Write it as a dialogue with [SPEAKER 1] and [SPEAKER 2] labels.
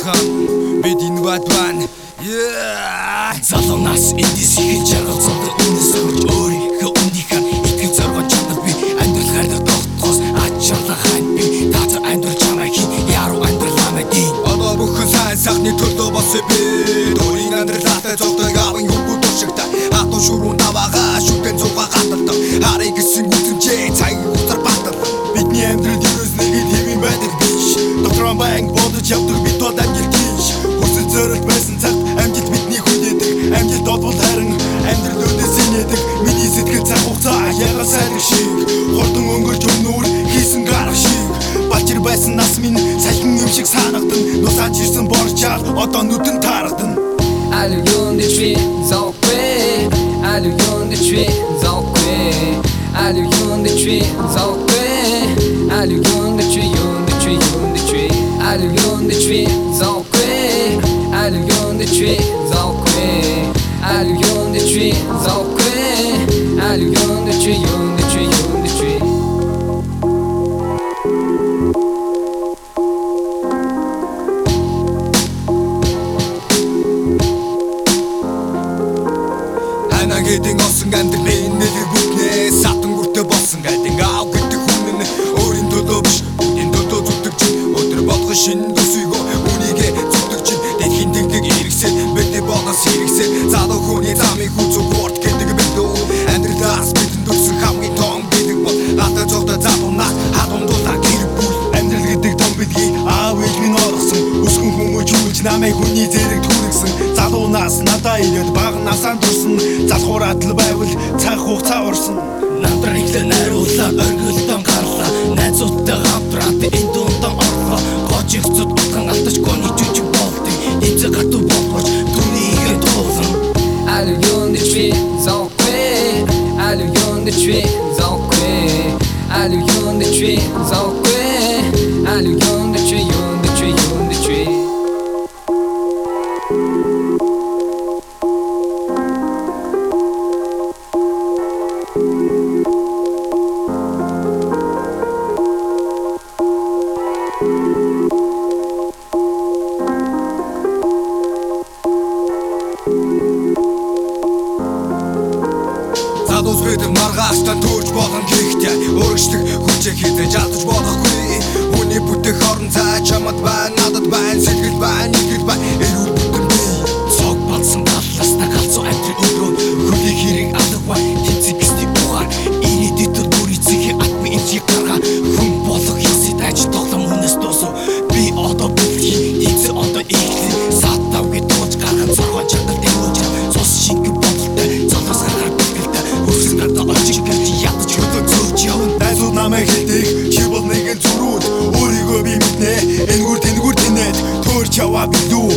[SPEAKER 1] сайхан бид энэ бат байна
[SPEAKER 2] Залуунаас эндээс ихэж жаргалцдаг үнэс өгч өөрийнхөө үнийхээр итгэл зоргож чадах би амьдрал гардаг тогтхоос аж шалах хань би таач амьдрал чамайг яруу амьдрал амадын
[SPEAKER 1] Одоо бүхэн сайн сайхны төлөө болсон би Дөрийн амьдралаатай цогтой гавын хөнгөө туршигтай Хатуу шүрүүн даваага хугацаа яга сайн шиг. Хурдан өнгөрч өмнөр хийсэн гарах шиг. Бачир байсан нас минь салхин юм шиг санагдан Нусаач ирсэн борчаар одоо нүдэн таарагдан
[SPEAKER 3] Allô yon de tuer Zokwe Allô yon de tuer Zokwe Allô yon de tuer Zokwe Allô yon de tuer yon de tuer yon de tuer Allô Tuer yon de tuer yon de tuer
[SPEAKER 1] Хана гэдэг осон амьдрал нэлэр бүтнээ Сатан бүртээ болсон гэдэг аав гэдэг хүн нь. Өөрийн төлөө биш бүгдийн төлөө зүтдэг чинь Өдөр болгон шинэ төсөйгөө хамгийн том гэдэг бол Хата цогтой залуунаас хадундуулаа гэр бүл Амьдрал гэдэг том бидгийг аав ээж минь орсон Өсгөн хүмүүс чүүлж намайг хүний зэрэг түргсэн Залуунаас надаа ирээд баг насаа турсан Залхуураад л байвал цаг хугацаа урсан
[SPEAKER 2] Намдран ихлэ найруулаад оргилдон
[SPEAKER 1] Задуус бид маргааштай төрж болгон гихтээ Өргөжлөг хүчээ хизээж алдаж болохгүй гинэ энгүр тэнгүр гинэд төрч яваа билүү